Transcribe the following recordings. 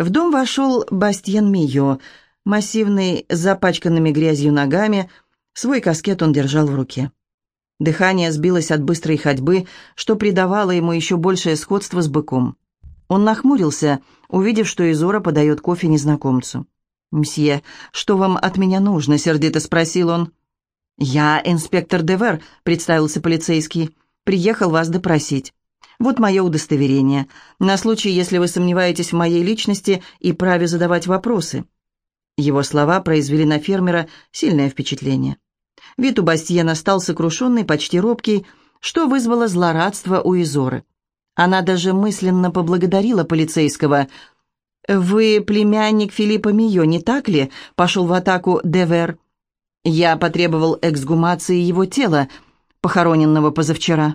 В дом вошел Бастьен Мио, массивный, с запачканными грязью ногами, свой каскет он держал в руке. Дыхание сбилось от быстрой ходьбы, что придавало ему еще большее сходство с быком. Он нахмурился, увидев, что Изора подает кофе незнакомцу. «Мсье, что вам от меня нужно?» — сердито спросил он. «Я инспектор Девер», — представился полицейский. «Приехал вас допросить. Вот мое удостоверение, на случай, если вы сомневаетесь в моей личности и праве задавать вопросы». Его слова произвели на фермера сильное впечатление. Вид у Бастиена стал сокрушенный, почти робкий, что вызвало злорадство у Изоры. Она даже мысленно поблагодарила полицейского. «Вы племянник Филиппа Мио, не так ли?» — пошел в атаку Девер. «Я потребовал эксгумации его тела, похороненного позавчера.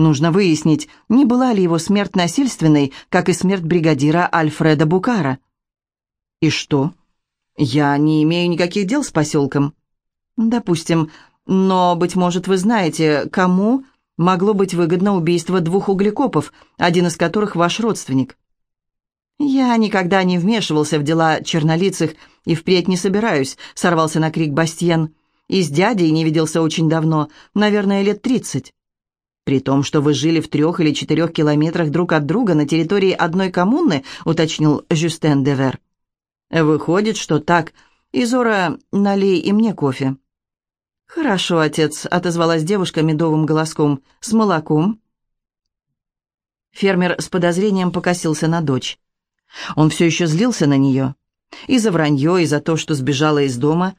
Нужно выяснить, не была ли его смерть насильственной, как и смерть бригадира Альфреда Букара». «И что?» «Я не имею никаких дел с поселком». «Допустим. Но, быть может, вы знаете, кому могло быть выгодно убийство двух углекопов, один из которых ваш родственник?» «Я никогда не вмешивался в дела чернолицых и впредь не собираюсь», — сорвался на крик Бастьен. «И с дядей не виделся очень давно, наверное, лет тридцать». «При том, что вы жили в трех или четырех километрах друг от друга на территории одной коммуны», — уточнил Жюстен Девер. «Выходит, что так. Изора, налей и мне кофе». «Хорошо, отец», — отозвалась девушка медовым голоском. «С молоком?» Фермер с подозрением покосился на дочь. Он все еще злился на нее. И за вранье, и за то, что сбежала из дома.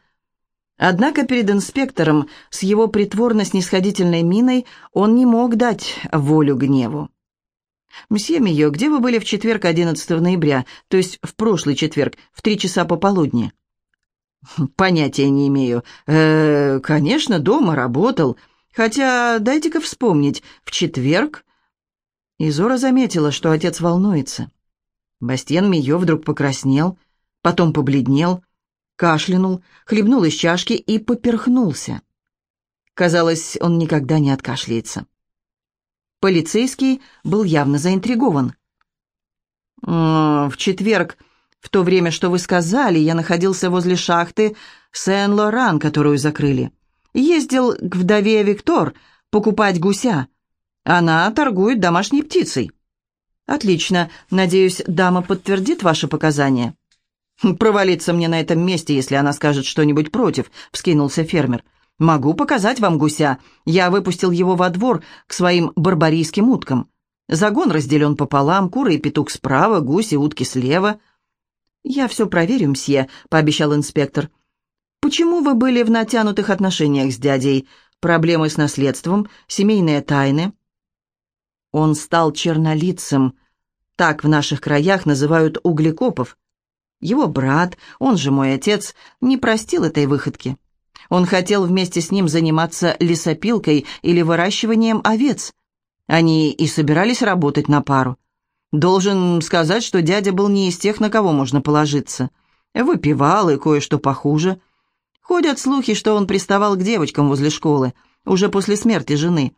Однако перед инспектором с его притворно-снисходительной миной он не мог дать волю гневу. «Мсье Мио, где вы были в четверг 11 ноября, то есть в прошлый четверг, в три часа пополудни?» «Понятия не имею. Э, конечно, дома работал. Хотя, дайте-ка вспомнить, в четверг...» Изора заметила, что отец волнуется. Бастьен Мио вдруг покраснел, потом побледнел, кашлянул, хлебнул из чашки и поперхнулся. Казалось, он никогда не откашляется. Полицейский был явно заинтригован. «В четверг в то время, что вы сказали, я находился возле шахты Сен-Лоран, которую закрыли. Ездил к вдове Виктор покупать гуся. Она торгует домашней птицей». «Отлично. Надеюсь, дама подтвердит ваши показания?» «Провалиться мне на этом месте, если она скажет что-нибудь против», — вскинулся фермер. «Могу показать вам гуся. Я выпустил его во двор к своим барбарийским уткам. Загон разделен пополам, куры и петух справа, гуси и утки слева». «Я все проверю, мсье», — пообещал инспектор. «Почему вы были в натянутых отношениях с дядей? Проблемы с наследством, семейные тайны?» Он стал чернолицем. Так в наших краях называют углекопов. Его брат, он же мой отец, не простил этой выходки. Он хотел вместе с ним заниматься лесопилкой или выращиванием овец. Они и собирались работать на пару. Должен сказать, что дядя был не из тех, на кого можно положиться. Выпивал и кое-что похуже. Ходят слухи, что он приставал к девочкам возле школы, уже после смерти жены.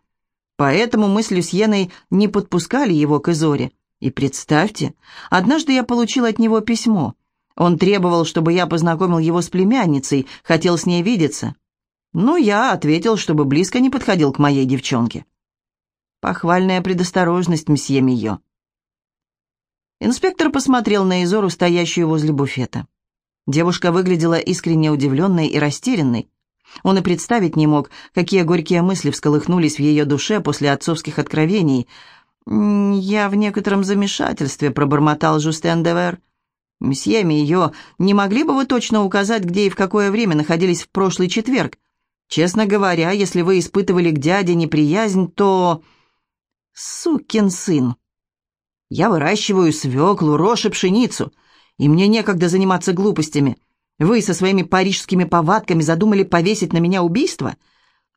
Поэтому мы с Люсьеной не подпускали его к Изоре. И представьте, однажды я получил от него письмо. Он требовал, чтобы я познакомил его с племянницей, хотел с ней видеться. Но я ответил, чтобы близко не подходил к моей девчонке. Похвальная предосторожность, мсье Мио. Инспектор посмотрел на Изору, стоящую возле буфета. Девушка выглядела искренне удивленной и растерянной. Он и представить не мог, какие горькие мысли всколыхнулись в ее душе после отцовских откровений. «Я в некотором замешательстве», — пробормотал Жустен Девер. «Месье Мио, не могли бы вы точно указать, где и в какое время находились в прошлый четверг? Честно говоря, если вы испытывали к дяде неприязнь, то...» «Сукин сын!» Я выращиваю свеклу, рожь и пшеницу, и мне некогда заниматься глупостями. Вы со своими парижскими повадками задумали повесить на меня убийство?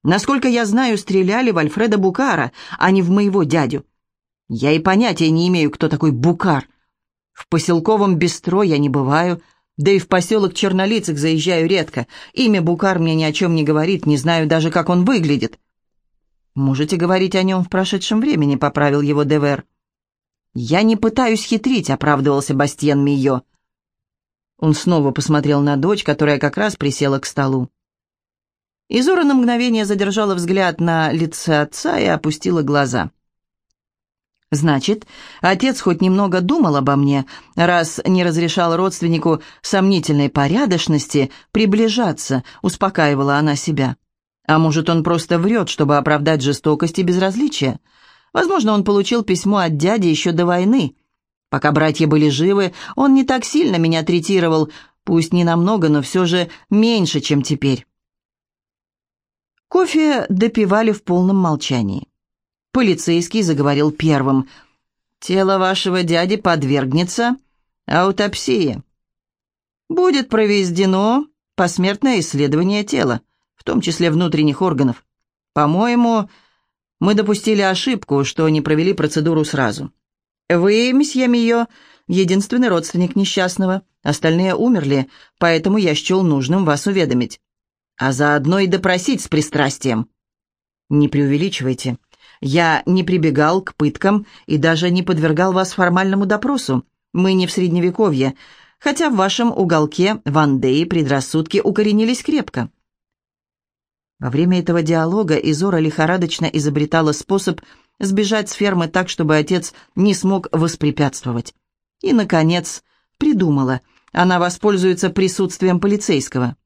Насколько я знаю, стреляли в Альфреда Букара, а не в моего дядю. Я и понятия не имею, кто такой Букар. В поселковом бистро я не бываю, да и в поселок Чернолицых заезжаю редко. Имя Букар мне ни о чем не говорит, не знаю даже, как он выглядит. «Можете говорить о нем в прошедшем времени», — поправил его Девер. «Я не пытаюсь хитрить», — оправдывался Бастьен Мийо. Он снова посмотрел на дочь, которая как раз присела к столу. Изора на мгновение задержала взгляд на лице отца и опустила глаза. «Значит, отец хоть немного думал обо мне, раз не разрешал родственнику сомнительной порядочности приближаться», — успокаивала она себя. «А может, он просто врет, чтобы оправдать жестокость и безразличие? Возможно, он получил письмо от дяди еще до войны. Пока братья были живы, он не так сильно меня третировал, пусть не намного, но все же меньше, чем теперь». Кофе допивали в полном молчании. Полицейский заговорил первым. «Тело вашего дяди подвергнется аутопсии. Будет проведено посмертное исследование тела, в том числе внутренних органов. По-моему, мы допустили ошибку, что не провели процедуру сразу. Вы, месье Мио, единственный родственник несчастного. Остальные умерли, поэтому я счел нужным вас уведомить а заодно и допросить с пристрастием. Не преувеличивайте. Я не прибегал к пыткам и даже не подвергал вас формальному допросу. Мы не в Средневековье, хотя в вашем уголке Вандеи предрассудки укоренились крепко. Во время этого диалога Изора лихорадочно изобретала способ сбежать с фермы так, чтобы отец не смог воспрепятствовать. И, наконец, придумала, она воспользуется присутствием полицейского.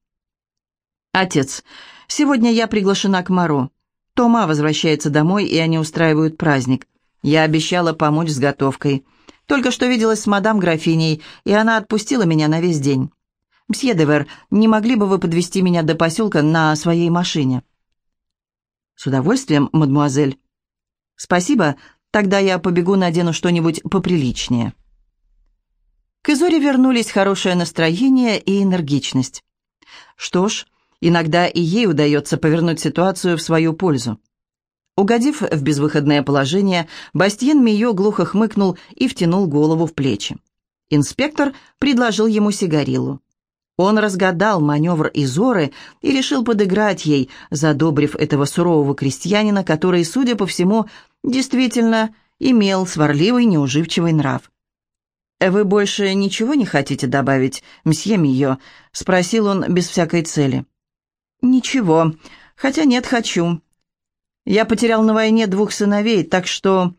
«Отец, сегодня я приглашена к Маро. Тома возвращается домой, и они устраивают праздник. Я обещала помочь с готовкой. Только что виделась с мадам графиней, и она отпустила меня на весь день. Мсье Девер, не могли бы вы подвести меня до поселка на своей машине?» «С удовольствием, мадмуазель». «Спасибо, тогда я побегу надену что-нибудь поприличнее». К Изоре вернулись хорошее настроение и энергичность. Что ж, Иногда и ей удается повернуть ситуацию в свою пользу. Угодив в безвыходное положение, Бастьен Мио глухо хмыкнул и втянул голову в плечи. Инспектор предложил ему сигарилу. Он разгадал маневр Изоры и решил подыграть ей, задобрив этого сурового крестьянина, который, судя по всему, действительно имел сварливый, неуживчивый нрав. «Вы больше ничего не хотите добавить, мсье Мио?» — спросил он без всякой цели. «Ничего, хотя нет, хочу. Я потерял на войне двух сыновей, так что,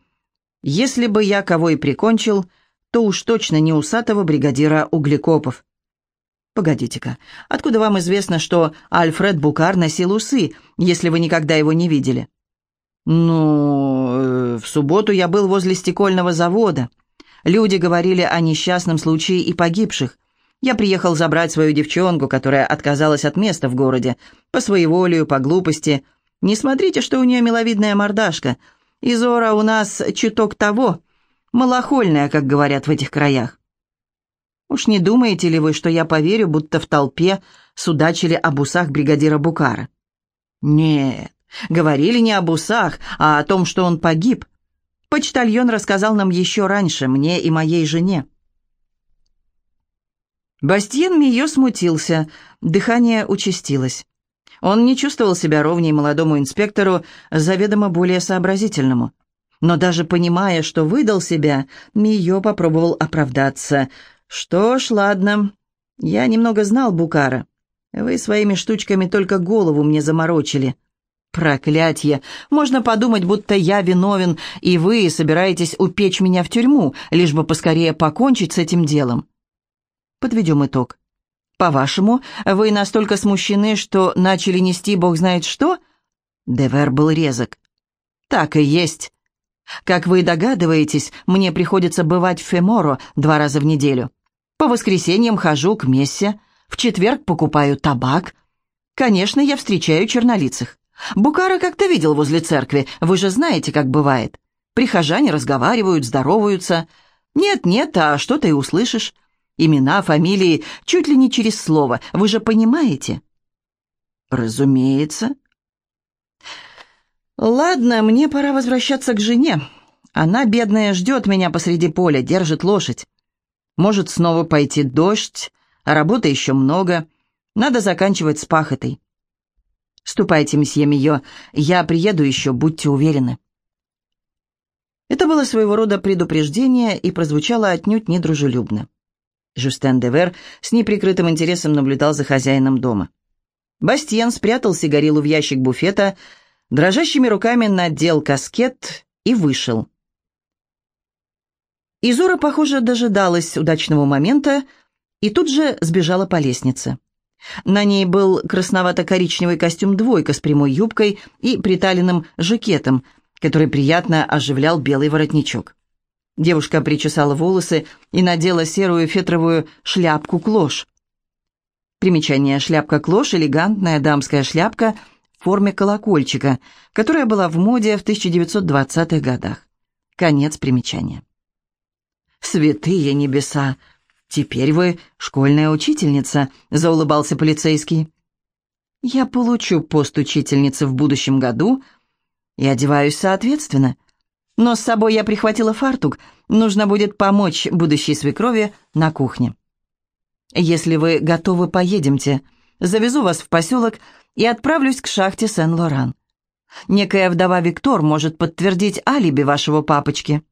если бы я кого и прикончил, то уж точно не усатого бригадира углекопов». «Погодите-ка, откуда вам известно, что Альфред Букар носил усы, если вы никогда его не видели?» «Ну, э, в субботу я был возле стекольного завода. Люди говорили о несчастном случае и погибших. Я приехал забрать свою девчонку, которая отказалась от места в городе, по своеволию, по глупости. Не смотрите, что у нее миловидная мордашка. Изора у нас чуток того, малохольная, как говорят в этих краях. Уж не думаете ли вы, что я поверю, будто в толпе судачили об усах бригадира Букара? Нет, говорили не об усах, а о том, что он погиб. Почтальон рассказал нам еще раньше, мне и моей жене. Бастьен Мио смутился, дыхание участилось. Он не чувствовал себя ровней молодому инспектору, заведомо более сообразительному. Но даже понимая, что выдал себя, Мио попробовал оправдаться. «Что ж, ладно. Я немного знал Букара. Вы своими штучками только голову мне заморочили». «Проклятье! Можно подумать, будто я виновен, и вы собираетесь упечь меня в тюрьму, лишь бы поскорее покончить с этим делом. Подведем итог. По-вашему, вы настолько смущены, что начали нести бог знает что? Девер был резок. Так и есть. Как вы догадываетесь, мне приходится бывать в Феморо два раза в неделю. По воскресеньям хожу к мессе, в четверг покупаю табак. Конечно, я встречаю чернолицых. Букара как-то видел возле церкви, вы же знаете, как бывает. Прихожане разговаривают, здороваются. Нет-нет, а что ты услышишь? Имена, фамилии, чуть ли не через слово. Вы же понимаете?» «Разумеется». «Ладно, мне пора возвращаться к жене. Она, бедная, ждет меня посреди поля, держит лошадь. Может снова пойти дождь, а работы еще много. Надо заканчивать с пахотой. Ступайте, месье Мио, я приеду еще, будьте уверены». Это было своего рода предупреждение и прозвучало отнюдь недружелюбно. Жюстен Девер с неприкрытым интересом наблюдал за хозяином дома. Бастиен спрятал сигарилу в ящик буфета, дрожащими руками надел каскет и вышел. Изора, похоже, дожидалась удачного момента и тут же сбежала по лестнице. На ней был красновато-коричневый костюм «двойка» с прямой юбкой и приталенным жакетом, который приятно оживлял белый воротничок. Девушка причесала волосы и надела серую фетровую шляпку-клош. Примечание «шляпка-клош» — элегантная дамская шляпка в форме колокольчика, которая была в моде в 1920-х годах. Конец примечания. «Святые небеса! Теперь вы школьная учительница», — заулыбался полицейский. «Я получу пост учительницы в будущем году и одеваюсь соответственно», но с собой я прихватила фартук. Нужно будет помочь будущей свекрови на кухне. Если вы готовы, поедемте. Завезу вас в поселок и отправлюсь к шахте Сен-Лоран. Некая вдова Виктор может подтвердить алиби вашего папочки».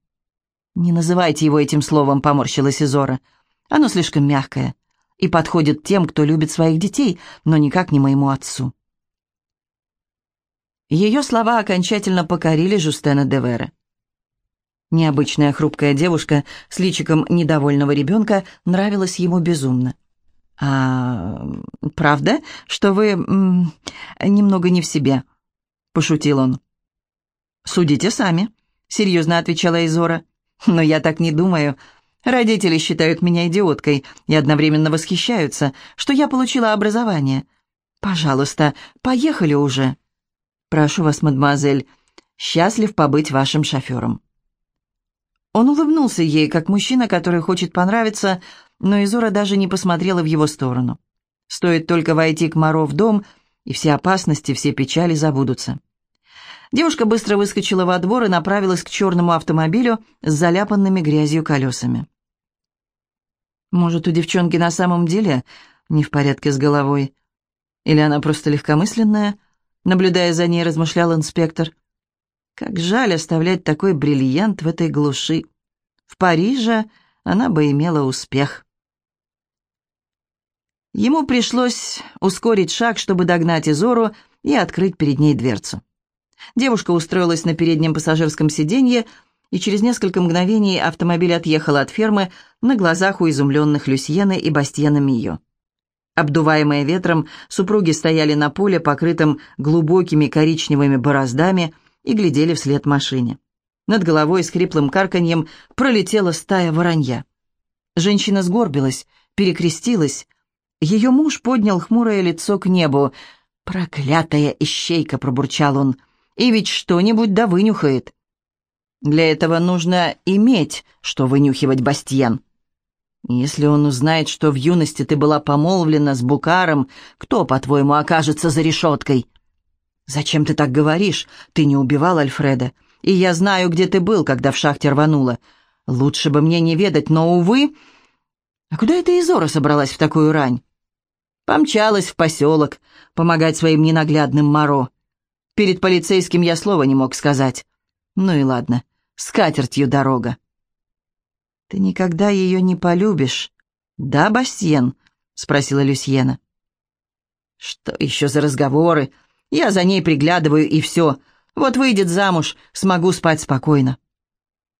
«Не называйте его этим словом», — поморщилась Изора. «Оно слишком мягкое и подходит тем, кто любит своих детей, но никак не моему отцу». Ее слова окончательно покорили Жустена Девера. Необычная хрупкая девушка с личиком недовольного ребенка нравилась ему безумно. «А правда, что вы м, немного не в себе?» — пошутил он. «Судите сами», — серьезно отвечала Изора. «Но я так не думаю. Родители считают меня идиоткой и одновременно восхищаются, что я получила образование. Пожалуйста, поехали уже». «Прошу вас, мадемуазель, счастлив побыть вашим шофером». Он улыбнулся ей, как мужчина, который хочет понравиться, но Изора даже не посмотрела в его сторону. Стоит только войти к Моро в дом, и все опасности, все печали забудутся. Девушка быстро выскочила во двор и направилась к черному автомобилю с заляпанными грязью колесами. Может, у девчонки на самом деле не в порядке с головой? Или она просто легкомысленная? Наблюдая за ней, размышлял инспектор. Как жаль оставлять такой бриллиант в этой глуши. В Париже она бы имела успех. Ему пришлось ускорить шаг, чтобы догнать Изору и открыть перед ней дверцу. Девушка устроилась на переднем пассажирском сиденье, и через несколько мгновений автомобиль отъехал от фермы на глазах у изумленных Люсьены и Бастьена Мио. Обдуваемые ветром, супруги стояли на поле, покрытом глубокими коричневыми бороздами, и глядели вслед машине. Над головой с хриплым карканьем пролетела стая воронья. Женщина сгорбилась, перекрестилась. Ее муж поднял хмурое лицо к небу. «Проклятая ищейка!» — пробурчал он. «И ведь что-нибудь да вынюхает». «Для этого нужно иметь, что вынюхивать, Бастьен». «Если он узнает, что в юности ты была помолвлена с Букаром, кто, по-твоему, окажется за решеткой?» «Зачем ты так говоришь? Ты не убивал Альфреда. И я знаю, где ты был, когда в шахте рвануло. Лучше бы мне не ведать, но, увы...» «А куда эта Изора собралась в такую рань?» Помчалась в поселок, помогать своим ненаглядным Моро. Перед полицейским я слова не мог сказать. Ну и ладно, с катертью дорога. «Ты никогда ее не полюбишь, да, Бастьен?» — спросила Люсьена. «Что еще за разговоры?» Я за ней приглядываю, и все. Вот выйдет замуж, смогу спать спокойно.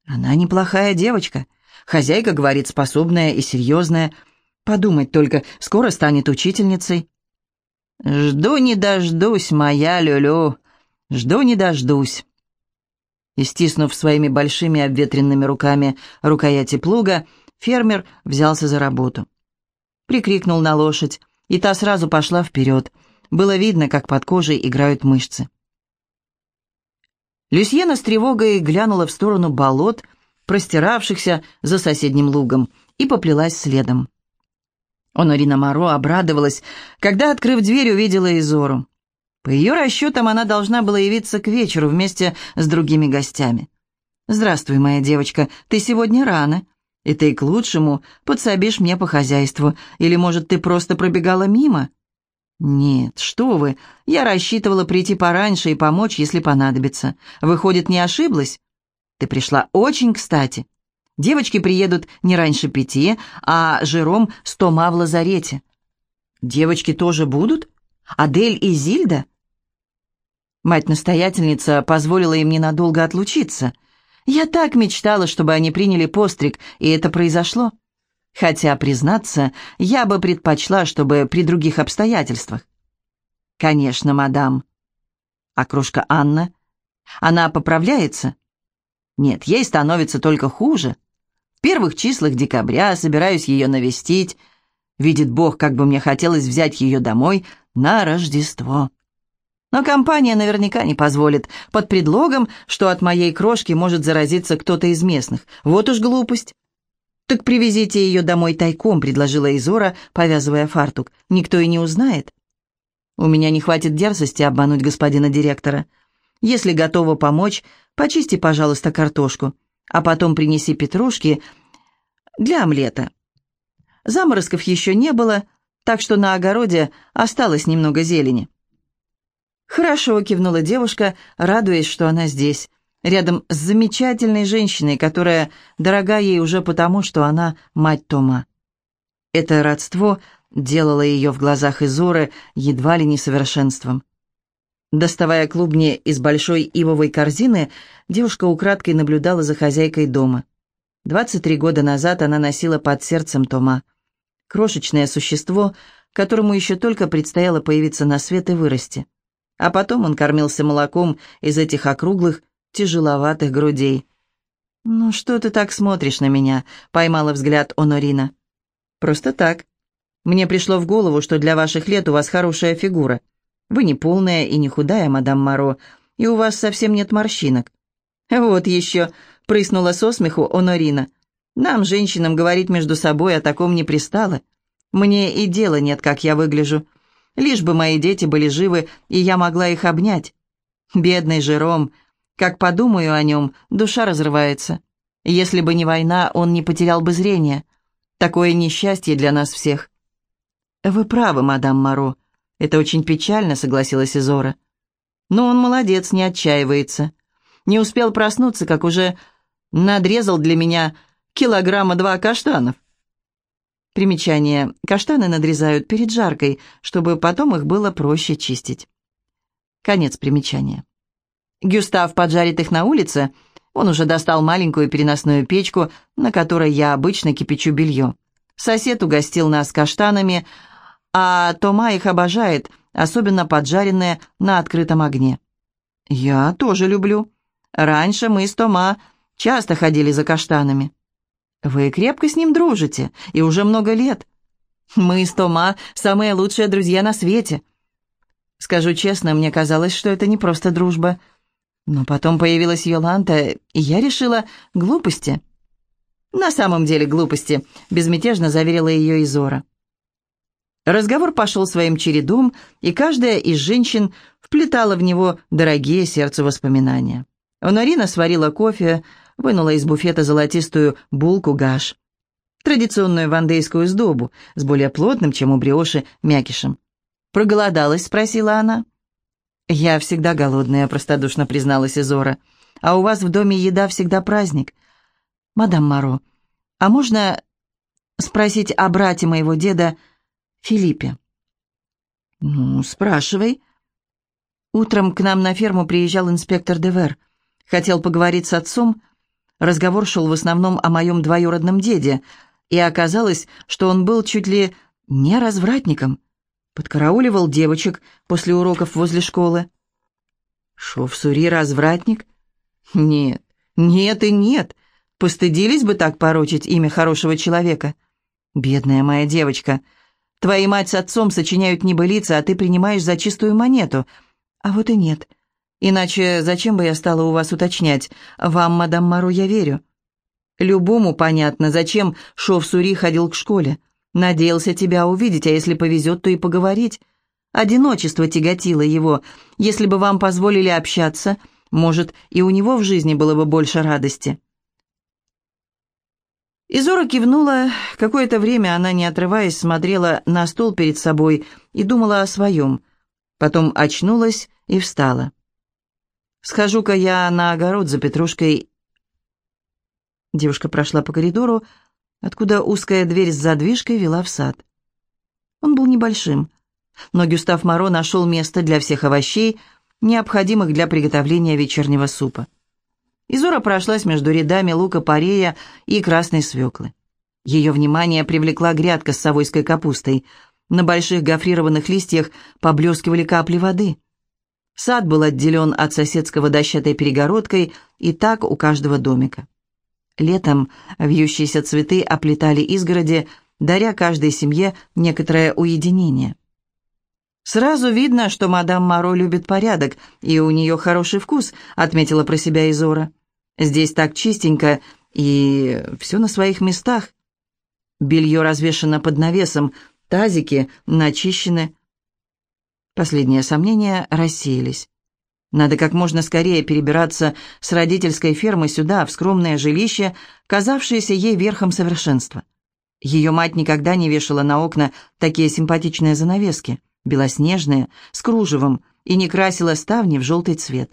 Она неплохая девочка. Хозяйка, говорит, способная и серьезная. Подумать только, скоро станет учительницей. Жду не дождусь, моя Люлю. Жду не дождусь. И стиснув своими большими обветренными руками рукояти плуга, фермер взялся за работу. Прикрикнул на лошадь, и та сразу пошла вперед — было видно, как под кожей играют мышцы. Люсьена с тревогой глянула в сторону болот, простиравшихся за соседним лугом, и поплелась следом. Онорина Моро обрадовалась, когда, открыв дверь, увидела Изору. По ее расчетам, она должна была явиться к вечеру вместе с другими гостями. «Здравствуй, моя девочка, ты сегодня рано. И к лучшему, подсобишь мне по хозяйству. Или, может, ты просто пробегала мимо?» «Нет, что вы, я рассчитывала прийти пораньше и помочь, если понадобится. Выходит, не ошиблась?» Ты пришла очень кстати. Девочки приедут не раньше пяти, а Жером с Тома в лазарете. Девочки тоже будут? Адель и Зильда? Мать-настоятельница позволила им ненадолго отлучиться. Я так мечтала, чтобы они приняли постриг, и это произошло. Хотя, признаться, я бы предпочла, чтобы при других обстоятельствах. Конечно, мадам. А кружка Анна? Она поправляется? Нет, ей становится только хуже. В первых числах декабря собираюсь ее навестить. Видит Бог, как бы мне хотелось взять ее домой на Рождество. Но компания наверняка не позволит, под предлогом, что от моей крошки может заразиться кто-то из местных. Вот уж глупость. «Так привезите ее домой тайком», — предложила Изора, повязывая фартук. «Никто и не узнает». «У меня не хватит дерзости обмануть господина директора. Если готова помочь, почисти, пожалуйста, картошку, а потом принеси петрушки для омлета. Заморозков еще не было, так что на огороде осталось немного зелени. «Хорошо», — кивнула девушка, радуясь, что она здесь, рядом с замечательной женщиной, которая дорога ей уже потому, что она мать Тома. Это родство делало ее в глазах Изоры едва ли несовершенством. Доставая клубни из большой ивовой корзины, девушка украдкой наблюдала за хозяйкой дома. 23 года назад она носила под сердцем Тома. Крошечное существо, которому еще только предстояло появиться на свет и вырасти. А потом он кормился молоком из этих округлых, тяжеловатых грудей. «Ну что ты так смотришь на меня?» — поймала взгляд Онорина. «Просто так. Мне пришло в голову, что для ваших лет у вас хорошая фигура. Вы не полная и не худая, мадам Моро, и у вас совсем нет морщинок». «Вот еще», — прыснула со смеху Онорина. «Нам, женщинам, говорить между собой о таком не пристало. Мне и дела нет, как я выгляжу. Лишь бы мои дети были живы, и я могла их обнять. Бедный Жером, как подумаю о нем, душа разрывается. Если бы не война, он не потерял бы зрения. Такое несчастье для нас всех». «Вы правы, мадам Моро», «Это очень печально», — согласилась Изора. «Но он молодец, не отчаивается. Не успел проснуться, как уже надрезал для меня килограмма два каштанов». Примечание. Каштаны надрезают перед жаркой, чтобы потом их было проще чистить. Конец примечания. Гюстав поджарит их на улице. Он уже достал маленькую переносную печку, на которой я обычно кипячу белье. Сосед угостил нас каштанами, а Тома их обожает, особенно поджаренные на открытом огне. Я тоже люблю. Раньше мы с Тома часто ходили за каштанами. Вы крепко с ним дружите, и уже много лет. Мы с Тома самые лучшие друзья на свете. Скажу честно, мне казалось, что это не просто дружба. Но потом появилась Йоланта, и я решила глупости. На самом деле глупости, безмятежно заверила ее Изора. Разговор пошел своим чередом, и каждая из женщин вплетала в него дорогие сердцу воспоминания. Онорина сварила кофе, вынула из буфета золотистую булку гаш, традиционную вандейскую сдобу, с более плотным, чем у бриоши, мякишем. «Проголодалась?» — спросила она. «Я всегда голодная», — простодушно призналась Изора. «А у вас в доме еда всегда праздник». «Мадам Маро, а можно спросить о брате моего деда Филиппе. «Ну, спрашивай». Утром к нам на ферму приезжал инспектор Девер. Хотел поговорить с отцом. Разговор шел в основном о моем двоюродном деде, и оказалось, что он был чуть ли не развратником. Подкарауливал девочек после уроков возле школы. «Шов-сури развратник?» «Нет, нет и нет. Постыдились бы так порочить имя хорошего человека. Бедная моя девочка». Твои мать с отцом сочиняют небылицы, а ты принимаешь за чистую монету. А вот и нет. Иначе зачем бы я стала у вас уточнять? Вам, мадам Мару, я верю. Любому понятно, зачем Шов Сури ходил к школе. Надеялся тебя увидеть, а если повезет, то и поговорить. Одиночество тяготило его. Если бы вам позволили общаться, может, и у него в жизни было бы больше радости. Изора кивнула. Какое-то время она, не отрываясь, смотрела на стол перед собой и думала о своем. Потом очнулась и встала. «Схожу-ка я на огород за петрушкой Девушка прошла по коридору, откуда узкая дверь с задвижкой вела в сад. Он был небольшим, но Гюстав Моро нашел место для всех овощей, необходимых для приготовления вечернего супа. Изора прошлась между рядами лука-порея и красной свеклы. Ее внимание привлекла грядка с совойской капустой. На больших гофрированных листьях поблескивали капли воды. Сад был отделен от соседского дощатой перегородкой, и так у каждого домика. Летом вьющиеся цветы оплетали изгороди, даря каждой семье некоторое уединение. «Сразу видно, что мадам Моро любит порядок, и у нее хороший вкус», — отметила про себя Изора. «Здесь так чистенько, и все на своих местах. Белье развешено под навесом, тазики начищены». Последние сомнения рассеялись. Надо как можно скорее перебираться с родительской фермы сюда, в скромное жилище, казавшееся ей верхом совершенства. Ее мать никогда не вешала на окна такие симпатичные занавески, белоснежные, с кружевом, и не красила ставни в желтый цвет.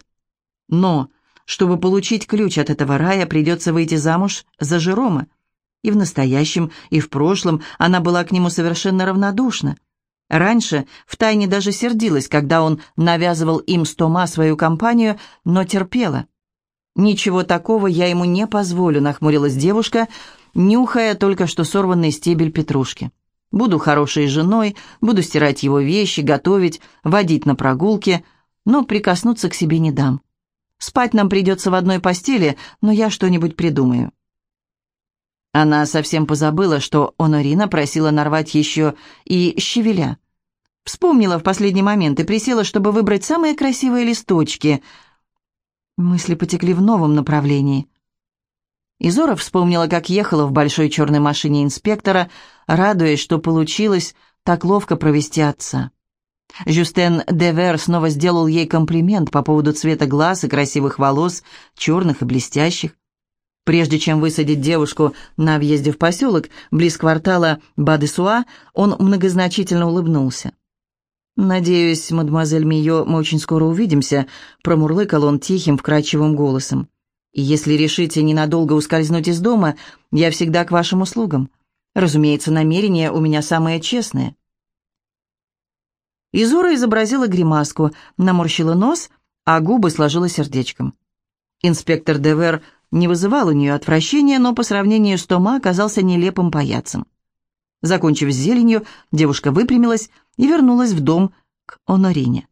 Но, чтобы получить ключ от этого рая, придется выйти замуж за Жерома. И в настоящем, и в прошлом она была к нему совершенно равнодушна. Раньше втайне даже сердилась, когда он навязывал им с Тома свою компанию, но терпела. «Ничего такого я ему не позволю», — нахмурилась девушка, нюхая только что сорванный стебель петрушки. «Буду хорошей женой, буду стирать его вещи, готовить, водить на прогулки, но прикоснуться к себе не дам. Спать нам придется в одной постели, но я что-нибудь придумаю». Она совсем позабыла, что Онорина просила нарвать еще и щавеля. Вспомнила в последний момент и присела, чтобы выбрать самые красивые листочки. Мысли потекли в новом направлении. Изора вспомнила, как ехала в большой черной машине инспектора, радуясь, что получилось так ловко провести отца. Жюстен Девер снова сделал ей комплимент по поводу цвета глаз и красивых волос, черных и блестящих. Прежде чем высадить девушку на въезде в поселок, близ квартала Бадесуа, он многозначительно улыбнулся. «Надеюсь, мадемуазель Мио, мы очень скоро увидимся», — промурлыкал он тихим, вкрадчивым голосом. «И если решите ненадолго ускользнуть из дома, я всегда к вашим услугам. Разумеется, намерения у меня самые честные». Изора изобразила гримаску, наморщила нос, а губы сложила сердечком. Инспектор Девер не вызывал у нее отвращения, но по сравнению с Тома оказался нелепым паяцем. Закончив с зеленью, девушка выпрямилась и вернулась в дом к Онорине.